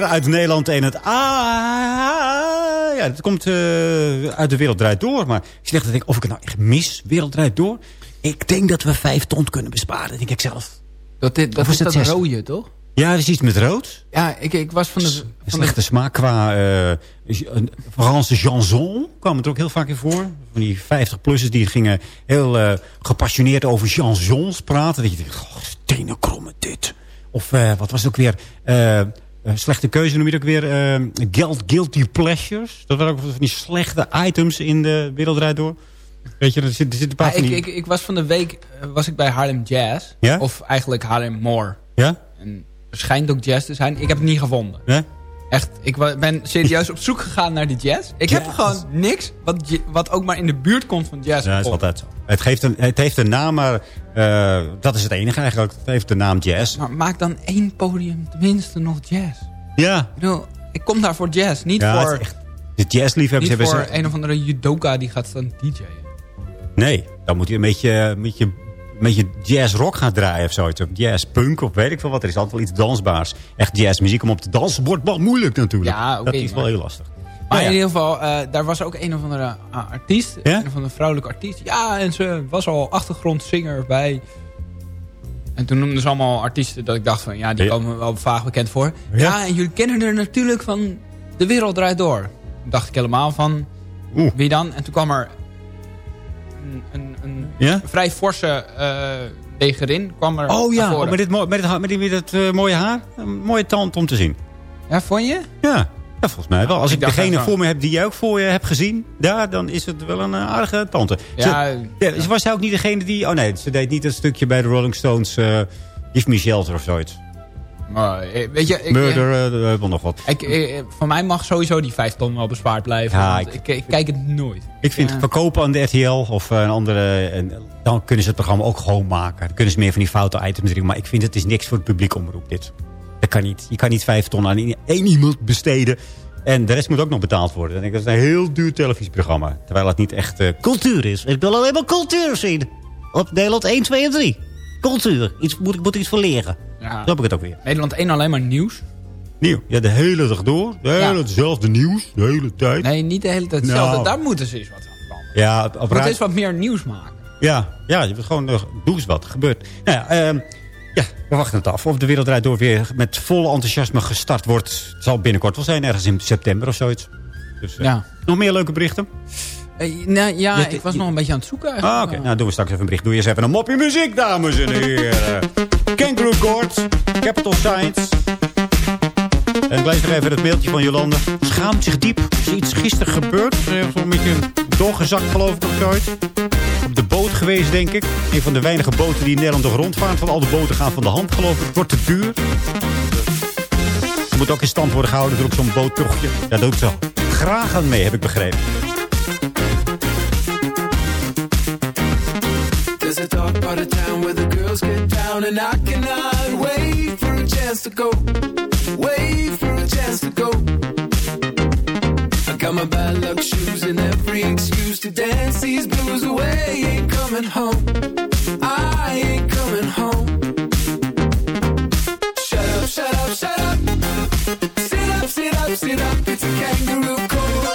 Uit Nederland en het... Ah, ja, dat komt eh, uit de Wereld Draait Door. Maar ik zeg dat ik of ik het nou echt mis, Wereld Draait Door. Ik denk dat we vijf ton kunnen besparen, denk ik zelf. Dat, dit, dat is dat zes? rode, toch? Ja, er is iets met rood. Ja, ik, ik was van de... Van de Slechte smaak qua een Franse chanson kwam het er ook heel vaak in voor. Van die 50-plussers die gingen heel eh, gepassioneerd over chansons praten. Dat je denkt, oh, stenen kromme dit. Of wat was het ook weer? Eh, slechte keuze noem je het ook weer. eh, guilt- guilty pleasures. Dat waren ook van die slechte items in de Wereldrijd door. Weet je, er zit, er zit een paar Ja, van ik, die... ik, ik was van de week eh, was ik bij Harlem Jazz. Ja? Of eigenlijk Harlem More. Ja? En er schijnt ook jazz te zijn. Ik heb het niet gevonden. Ja? Echt, ik ben serieus op zoek gegaan naar die jazz. Ik heb gewoon niks wat, wat ook maar in de buurt komt van jazz. Ja, dat is altijd zo. Het, geeft een, het heeft een naam, maar eh, dat is het enige eigenlijk. Het heeft de naam jazz. Maar maak dan één podium tenminste nog jazz. Ja, Ik bedoel, ik kom daar voor jazz. Niet Ja, voor, echt- de jazzliefhebbers niet hebben voor ze... een of andere judoka die gaat staan DJ'en. Nee, dan moet je een beetje, een beetje, een beetje jazz-rock gaan draaien of zoiets. Of jazz-punk of weet ik veel wat. Er is altijd wel iets dansbaars. Echt jazzmuziek om op te dansen wordt wel moeilijk natuurlijk. Ja, dat is wel maar- heel lastig. Maar ja. in ieder geval, eh, daar was ook een of andere ah, artiest. Ja? Een of andere vrouwelijke artiest. Ja, en ze was al achtergrondzinger bij... En toen noemden ze allemaal artiesten dat ik dacht van... Ja, die Ja. komen me wel vaag bekend voor. Ja? Ja? en jullie kennen er natuurlijk van De Wereld Draait Door. Toen dacht ik helemaal van... Oeh. Wie dan? En toen kwam er een, een, een Ja? vrij forse eh degerin. Kwam er Oh ja, oh, met, dit, met, ha- met, die, met dat eh, mooie haar. Een mooie tand om te zien. Ja, vond je? Ja, ja volgens mij wel. Als Ik degene voor me heb die jij ook voor je hebt gezien... Daar, dan is het wel een eh, aardige tante. Ja, Ze- ja, was zij ook niet degene die... Oh nee, ze deed niet dat stukje bij de Rolling Stones... eh Give Me Shelter of zoiets. Maar, eh, weet je, ik, Murder, eh, hebben we nog wat. Ik, eh, van mij mag sowieso die vijf ton wel bespaard blijven. Ja, want ik- ik, ik kijk het nooit. Ik vind Ja. verkopen aan de RTL of eh, een andere... En dan kunnen ze het programma ook gewoon maken. Dan kunnen ze meer van die foute items erin. Maar ik vind het is niks voor het publiek omroep dit. Dat kan niet. Je kan niet vijf ton aan één iemand besteden. En de rest moet ook nog betaald worden. Dat is een heel duur televisieprogramma. Terwijl het niet echt eh, cultuur is. Ik wil alleen maar cultuur zien. Op Nederland 1, 2 en 3. Cultuur. Iets, moet, ik moet er iets van leren. Ja. Heb ik het ook weer. Nederland 1 alleen maar nieuws. Nieuw. Ja, de hele dag door. De hele, Ja. hetzelfde nieuws. De hele tijd. Nee, niet de hele tijd Nou. hetzelfde. Daar moeten ze eens wat aan veranderen. Ja, op, op Moet eens wat meer nieuws maken. Ja, ja je moet gewoon, eh, doe eens wat. Gebeurt. Nou ja, ehm, ja, we wachten het af. Of de Wereld Draait Door weer met volle enthousiasme gestart wordt. Het zal binnenkort wel zijn, ergens in september of zoiets. Dus, eh, Ja. Nog meer leuke berichten? Eh, nou, ja, Je- ik was nog een beetje aan het zoeken eigenlijk. Ah, oké. Nou, doen we straks even een bericht. Doe eerst even een mopje muziek, dames en heren. Kangaroo Court, Capital Science. En ik lees nog even het mailtje van Jolande. Schaamt zich diep. Is iets gisteren gebeurd? Ze heeft een beetje doorgezakt, geloof ik, of zoiets. Op de boot geweest, denk ik. Een van de weinige boten die in Nederland nog rondvaart. Van al de boten gaan van de hand, geloof ik. Het wordt te duur. Er moet ook in stand worden gehouden door ook zo'n boottochtje. Ja, dat doet ze graag aan mee, heb ik begrepen. Dark part of town where the girls get down, and I cannot wait for a chance to go. Wait for a chance to go. I got my bad luck shoes and every excuse to dance these blues away. Ain't coming home. I ain't coming home. Shut up, shut up, shut up. Sit up, sit up, sit up. It's a kangaroo court.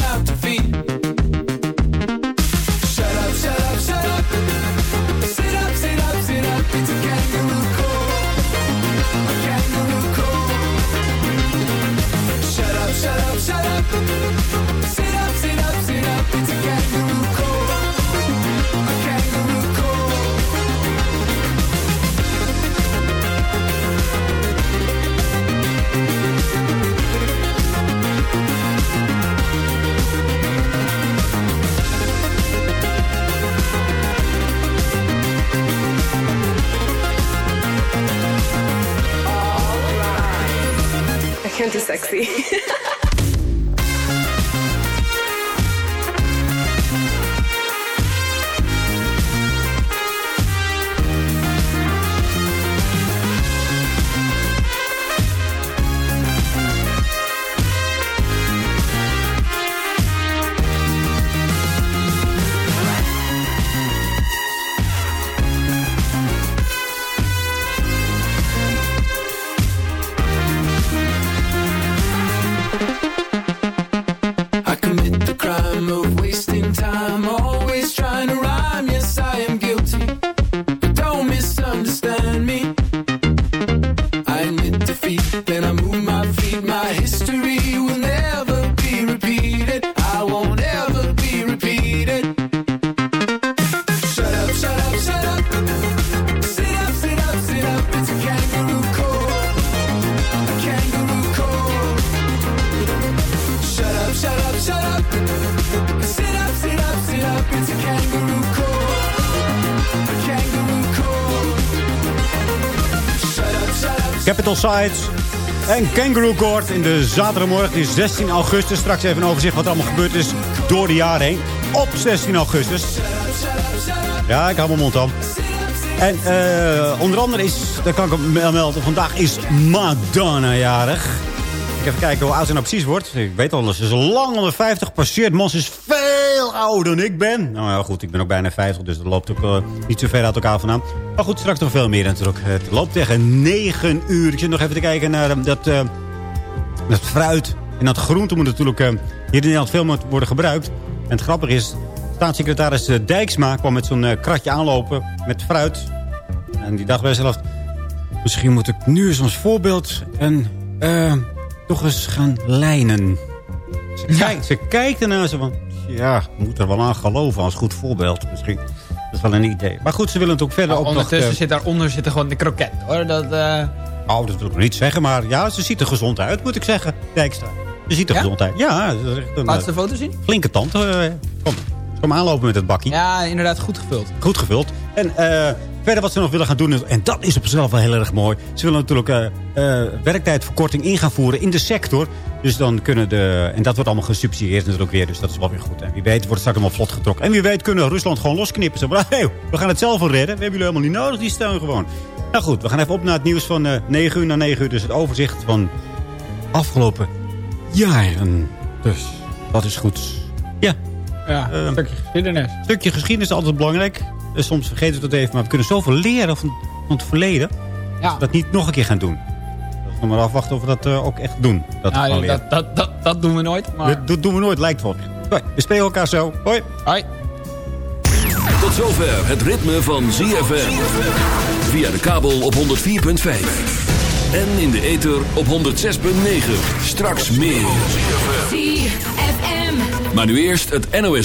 Thank you. En Kangaroo Court in de zaterdagmorgen. Is 16 augustus. Straks even een overzicht wat er allemaal gebeurd is door de jaren heen. Op 16 augustus. Ja, ik hou mijn mond aan. En eh, onder andere is, daar kan ik hem melden, vandaag is Madonna jarig. Even kijken hoe oud ze nou precies wordt. Ik weet al, ze is lang onder 50 passeerd. Mons is veel ouder dan ik ben. Nou ja, goed, ik ben ook bijna 50, dus dat loopt ook uh, niet zo ver uit elkaar vandaan. Maar goed, straks nog veel meer natuurlijk. Het loopt tegen 9 uur. Ik zit nog even te kijken naar uh, dat, uh, dat fruit. En dat groente moet natuurlijk hier in Nederland veel meer worden gebruikt. En het grappige is, staatssecretaris Dijksma kwam met zo'n kratje aanlopen met fruit. En die dacht bij zichzelf, misschien moet ik nu eens als voorbeeld een toch eens gaan lijnen. Ze, kijkt, ze kijkt ernaar zo van... Ja, moet er wel aan geloven als goed voorbeeld. Misschien. Dat is wel een idee. Maar goed, ze willen het ook verder nou, op Ondertussen nog, zit daaronder zitten gewoon de kroket, hoor. Dat, uh... Oh, dat wil ik niet zeggen. Maar ja, ze ziet er gezond uit, moet ik zeggen. Dijkstra. Ze ziet er ja? gezond uit. Ja. Een, Laat de foto zien. Flinke tand. Uh, kom, kom aanlopen met het bakje. Ja, inderdaad goed gevuld. Goed gevuld. En uh, verder wat ze nog willen gaan doen, en dat is op zichzelf wel heel erg mooi. Ze willen natuurlijk uh, uh, werktijdverkorting in gaan voeren in de sector. Dus dan kunnen de... En dat wordt allemaal gesubsidieerd natuurlijk weer. Dus dat is wel weer goed. En wie weet wordt het straks allemaal vlot getrokken. En wie weet kunnen Rusland gewoon losknippen. Zo, maar, hey, we gaan het zelf wel redden. We hebben jullie helemaal niet nodig, die steun gewoon. Nou goed, we gaan even op naar het nieuws van uh, 9 uur naar 9 uur. Dus het overzicht van afgelopen jaren. Dus dat is goed. Ja. Ja, een stukje geschiedenis. Een stukje geschiedenis is altijd belangrijk. Soms vergeten we dat even. Maar we kunnen zoveel leren van, van het verleden. Ja. Dat niet nog een keer gaan doen. Dus nog maar afwachten of we dat uh, ook echt doen. Dat, nou, dat, dat, dat, dat, doen we nooit. Maar... Dat, dat doen we nooit, lijkt wel. Hoi, we spelen elkaar zo. Hoi. Hoi. Tot zover het ritme van ZFM. Via de kabel op 104.5. En in de ether op 106.9. Straks meer. ZFM. Maar nu eerst het NOS.